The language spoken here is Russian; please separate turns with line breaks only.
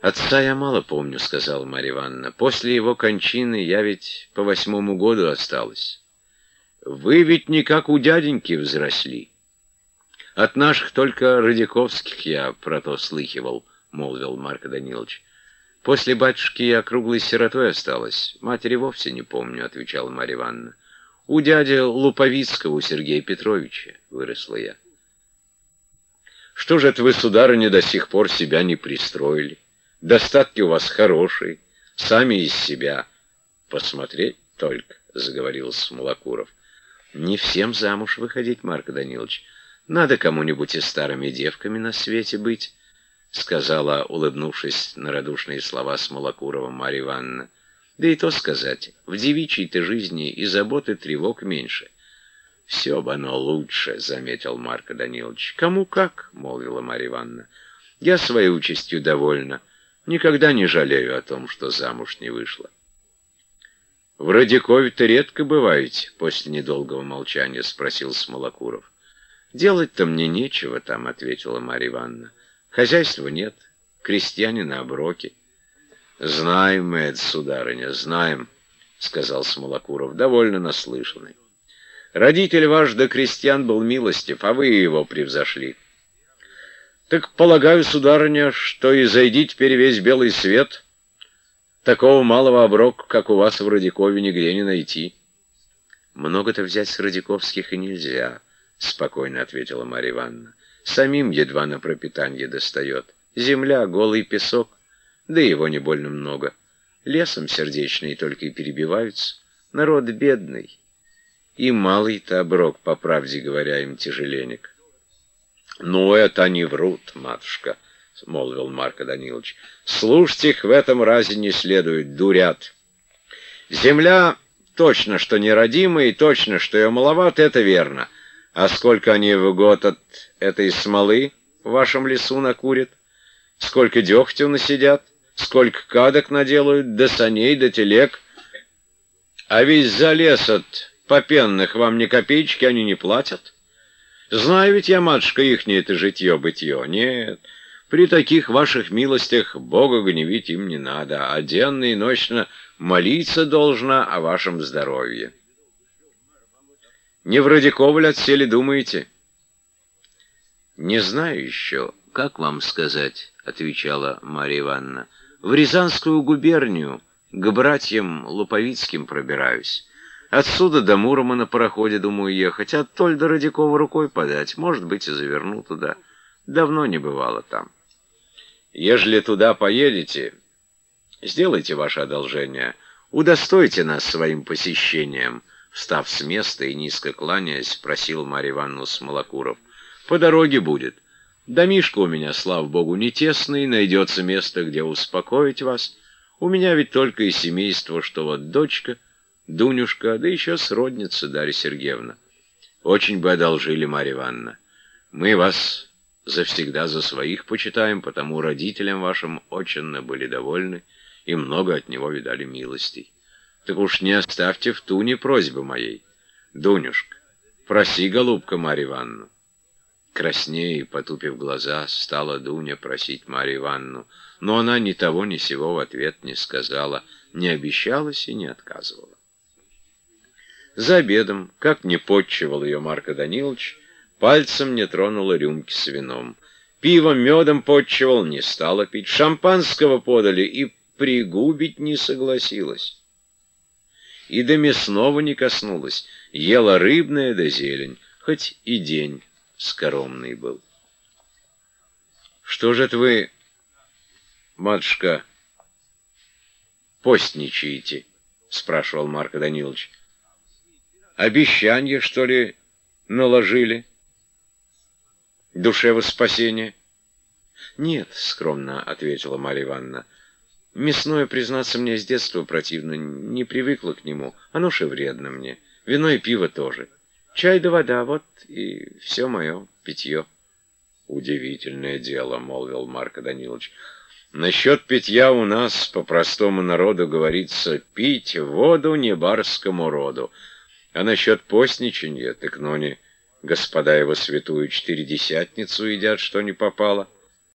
«Отца я мало помню», — сказала Марья Ивановна. «После его кончины я ведь по восьмому году осталась. Вы ведь не как у дяденьки взросли. От наших только Радиковских я про то слыхивал», — молвил Марко Данилович. «После батюшки я круглой сиротой осталась. Матери вовсе не помню», — отвечала Марья Ивановна. «У дяди Луповицкого, у Сергея Петровича выросла я». «Что же это вы, сударыня, до сих пор себя не пристроили?» Достатки у вас хорошие, сами из себя. Посмотреть только, — заговорил Смолокуров. Не всем замуж выходить, Марк Данилович. Надо кому-нибудь и старыми девками на свете быть, — сказала, улыбнувшись на радушные слова Смолокурова Марья Ивановна. Да и то сказать, в девичьей-то жизни и заботы тревог меньше. «Все бы оно лучше», — заметил Марко Данилович. «Кому как», — молвила Марья Ивановна. «Я своей участью довольна. Никогда не жалею о том, что замуж не вышла. «В Радикове-то редко бываете?» — после недолгого молчания спросил Смолокуров. «Делать-то мне нечего там», — ответила Марья Ивановна. «Хозяйства нет, крестьяне на оброке». «Знаем мы это, сударыня, знаем», — сказал Смолокуров, довольно наслышанный. «Родитель ваш до крестьян был милостив, а вы его превзошли». Так полагаю, сударыня, что и зайди теперь весь белый свет, такого малого оброка, как у вас в Радикове, нигде не найти. Много-то взять с Радиковских и нельзя, — спокойно ответила Марья Ивановна. Самим едва на пропитание достает. Земля, голый песок, да его не больно много. Лесом сердечные только и перебиваются. Народ бедный. И малый-то оброк, по правде говоря, им тяжеленек. «Ну, это они врут, матушка», — молвил Марко Данилович. «Слушать их в этом разе не следует, дурят. Земля точно, что неродимая, и точно, что ее маловато, это верно. А сколько они в год от этой смолы в вашем лесу накурят? Сколько дегтю насидят? Сколько кадок наделают, до саней, до телег? А ведь за лес от попенных вам ни копеечки они не платят». Знаю ведь я, матушка, ихнее это житье-бытье. Нет, при таких ваших милостях Бога гневить им не надо, а денно и ночно молиться должна о вашем здоровье. Не вроде коваль отсели, думаете? Не знаю еще, как вам сказать, отвечала Марья Ивановна. В Рязанскую губернию к братьям Луповицким пробираюсь. Отсюда до Мурома на пароходе думаю ехать, а оттоль до Радикова рукой подать. Может быть, и заверну туда. Давно не бывало там. Ежели туда поедете, сделайте ваше одолжение. Удостойте нас своим посещением. Встав с места и низко кланяясь, просил Марья Ивановну Смолокуров. По дороге будет. Домишко у меня, слава богу, не тесный, найдется место, где успокоить вас. У меня ведь только и семейство, что вот дочка — Дунюшка, да еще сродница Дарья Сергеевна. Очень бы одолжили, Марья Ивановна. Мы вас завсегда за своих почитаем, потому родителям вашим очень были довольны и много от него видали милостей. Так уж не оставьте в туне просьбы моей. Дунюшка, проси, голубка, Марья Ивановну. Краснее потупив глаза, стала Дуня просить Марью Ивановну, но она ни того ни сего в ответ не сказала, не обещалась и не отказывала. За обедом, как не подчевал ее Марко Данилович, пальцем не тронула рюмки с вином. Пивом, медом подчевал, не стала пить. Шампанского подали и пригубить не согласилась. И до мясного не коснулась. Ела рыбное да зелень, хоть и день скоромный был. «Что же это вы, матушка, постничаете?» — спрашивал Марко Данилович. Обещание, что ли, наложили? Душе спасение? Нет, скромно ответила Марья Ивановна. Мясное, признаться, мне с детства противно, не привыкла к нему. Оно же вредно мне. Вино и пиво тоже. Чай да вода, вот и все мое питье. Удивительное дело, молвил Марко Данилович. Насчет питья у нас, по простому народу, говорится, пить воду не барскому роду. А насчет постничанья, так ноне господа его святую четыредесятницу едят, что не попало —